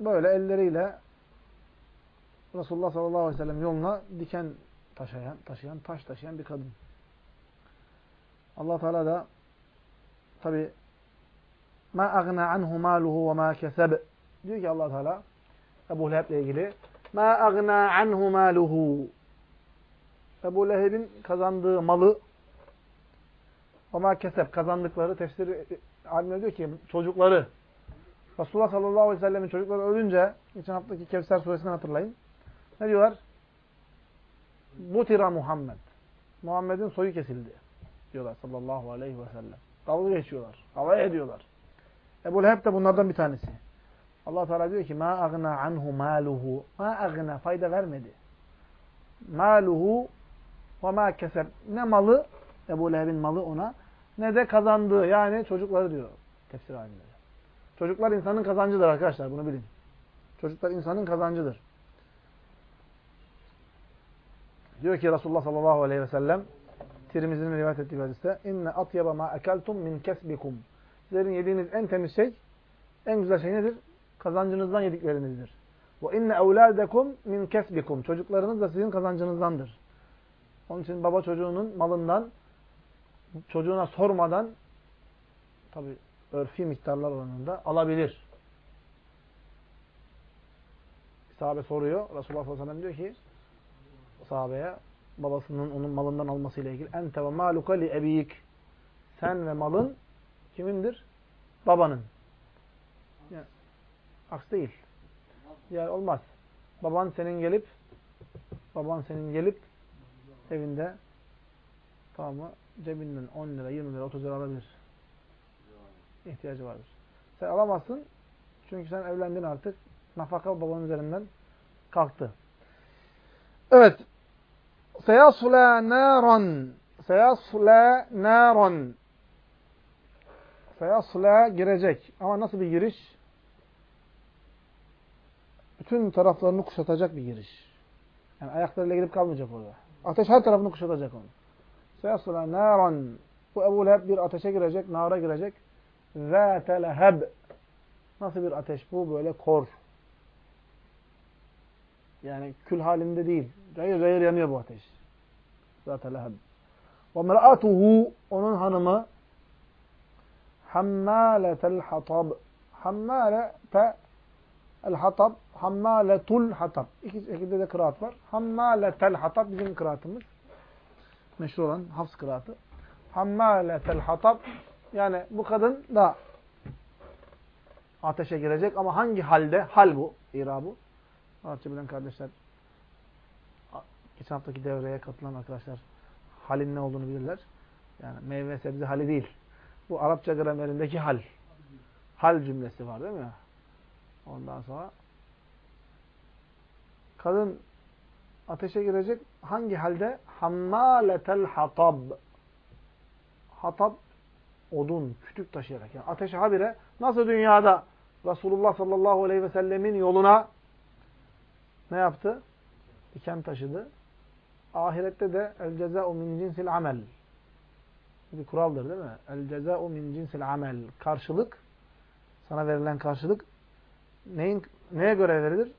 böyle elleriyle Resulullah sallallahu aleyhi ve sellem yoluna diken taşıyan, taşıyan, taş taşıyan bir kadın. Allah Teala da tabi ma agna anhu maluhu ve ma keseb diyor ki Allah Teala Ebu Leheb'le ilgili ma agna anhu maluhu Ebu Leheb'in kazandığı malı ve ma keseb kazandıkları tefsiri alimler diyor ki çocukları Resulullah sallallahu aleyhi ve sellemin çocukları ölünce geçen haftaki Kevser suresinden hatırlayın. Ne diyorlar? Butira Muhammed. Muhammed'in soyu kesildi. Diyorlar sallallahu aleyhi ve sellem. Dalga geçiyorlar. Alay ediyorlar. Ebu Leheb de bunlardan bir tanesi. Allah Teala diyor ki ma agna anhu maluhu. Ma agna fayda vermedi. Maluhu ve ma keseb. Ne malı Ebu Leheb'in malı ona ne de kazandığı yani çocukları diyor tefsir alimleri. Çocuklar insanın kazancıdır arkadaşlar bunu bilin. Çocuklar insanın kazancıdır. Diyor ki Resulullah sallallahu aleyhi ve sellem Tirmizi'nin rivayet ettiği hadiste inne atyaba ma ekeltum min kesbikum. Sizlerin yediğiniz en temiz şey, en güzel şey nedir? Kazancınızdan yediklerinizdir. Ve inne evladekum min kesbikum. Çocuklarınız da sizin kazancınızdandır. Onun için baba çocuğunun malından çocuğuna sormadan tabi örfi miktarlar oranında alabilir. Sahabe soruyor. Resulullah sallallahu aleyhi ve sellem diyor ki sahabeye babasının onun malından almasıyla ilgili ente ve maluka li ebiyik sen ve malın kimindir? Babanın. Yani, aks değil. Yani olmaz. Baban senin gelip baban senin gelip evinde tamam mı? Cebinden 10 lira, 20 lira, 30 lira alabilir. İhtiyacı vardır. Sen alamazsın. Çünkü sen evlendin artık. Nafaka babanın üzerinden kalktı. Evet. Seyasla naran. Seyasla naran. Seyasla girecek. Ama nasıl bir giriş? Bütün taraflarını kuşatacak bir giriş. Yani ayaklarıyla girip kalmayacak orada. Ateş her tarafını kuşatacak onu. Seyasla naran. Bu Ebu Leheb bir ateşe girecek, nara girecek. Zâte leheb. Nasıl bir ateş bu? Böyle kor. Yani kül halinde değil. Gayır gayır yanıyor bu ateş. Zâte leheb. Ve mer'atuhu onun hanımı hammâletel hatab. Hammâlete el hatab. Hammâletul hatab. İki şekilde de kıraat var. Hammâletel hatab bizim kıraatımız. Meşhur olan Hafs kıraatı. Hammâletel hatab. Yani bu kadın da ateşe girecek ama hangi halde? Hal bu. İrabı. Arapça bilen kardeşler geçen haftaki devreye katılan arkadaşlar halin ne olduğunu bilirler. Yani meyve sebze hali değil. Bu Arapça gramerindeki hal. Hal cümlesi var değil mi? Ondan sonra kadın ateşe girecek hangi halde? Hammaletel hatab. Hatab odun, kütük taşıyarak. Yani ateşe habire nasıl dünyada Resulullah sallallahu aleyhi ve sellemin yoluna ne yaptı? Diken taşıdı. Ahirette de el cezâ'u min cinsil amel. Bir kuraldır değil mi? El cezâ'u min cinsil amel. Karşılık, sana verilen karşılık neyin, neye göre verilir?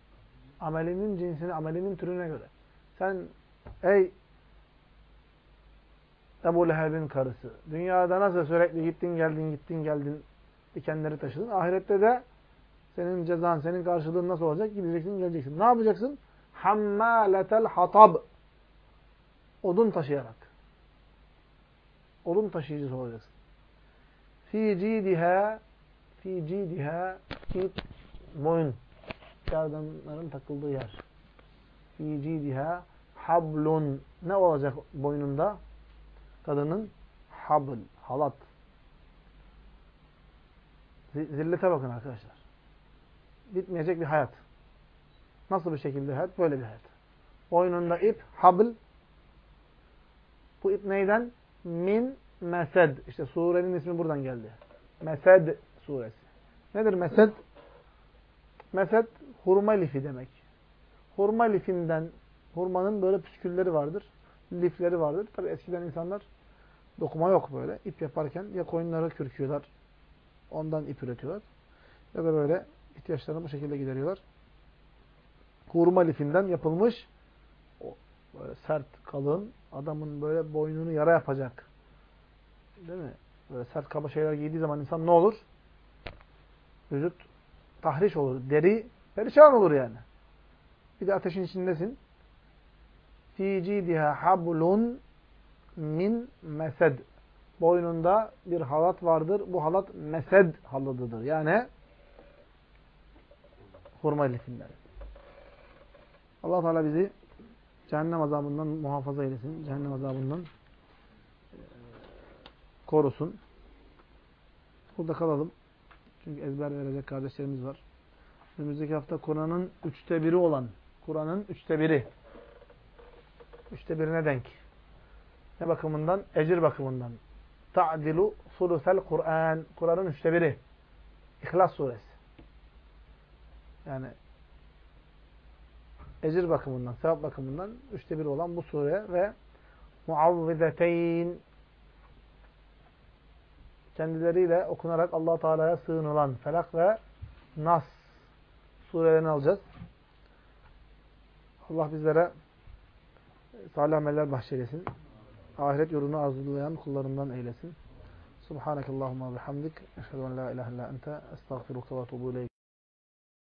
Amelinin cinsine, amelinin türüne göre. Sen Ey Ebu Leheb'in karısı. Dünyada nasıl sürekli gittin geldin gittin geldin dikenleri taşıdın. Ahirette de senin cezan, senin karşılığın nasıl olacak? Gideceksin, geleceksin. Ne yapacaksın? Hammâletel hatab. Odun taşıyarak. Odun taşıyıcısı olacaksın. Fi cidiha fi cidiha cid boyun. Gerdanların takıldığı yer. Fi cidiha hablun. Ne olacak boynunda? Kadının habl, halat. Zillete bakın arkadaşlar. Bitmeyecek bir hayat. Nasıl bir şekilde hayat? Böyle bir hayat. Boynunda ip, habl. Bu ip neyden? Min mesed. İşte surenin ismi buradan geldi. Mesed suresi. Nedir mesed? Mesed hurma lifi demek. Hurma lifinden, hurmanın böyle püskülleri vardır. Lifleri vardır. Tabi eskiden insanlar dokuma yok böyle. İp yaparken ya koyunları kürküyorlar. Ondan ip üretiyorlar. Ya da böyle ihtiyaçlarını bu şekilde gideriyorlar. Hurma lifinden yapılmış böyle sert, kalın adamın böyle boynunu yara yapacak. Değil mi? Böyle sert kaba şeyler giydiği zaman insan ne olur? Vücut tahriş olur. Deri perişan olur yani. Bir de ateşin içindesin. Fi cidiha hablun min mesed. Boynunda bir halat vardır. Bu halat mesed halıdır. Yani hurma lifinden. Allah Teala bizi cehennem azabından muhafaza eylesin. Cehennem azabından korusun. Burada kalalım. Çünkü ezber verecek kardeşlerimiz var. Önümüzdeki hafta Kur'an'ın üçte biri olan, Kur'an'ın üçte biri. Üçte birine denk. Ne bakımından? Ecir bakımından. Ta'dilu sulusel Kur'an. Kur'an'ın üçte biri. İhlas suresi. Yani ecir bakımından, sevap bakımından üçte biri olan bu sure ve muavvizeteyn kendileriyle okunarak allah Teala'ya sığınılan Felak ve Nas surelerini alacağız. Allah bizlere salih ameller bahşeylesin. Ahiret yolunu arzulayan kullarından eylesin. Subhanakallahumma bihamdik. Eşhedü en la ilahe illa ente estağfiruke ve etûbü.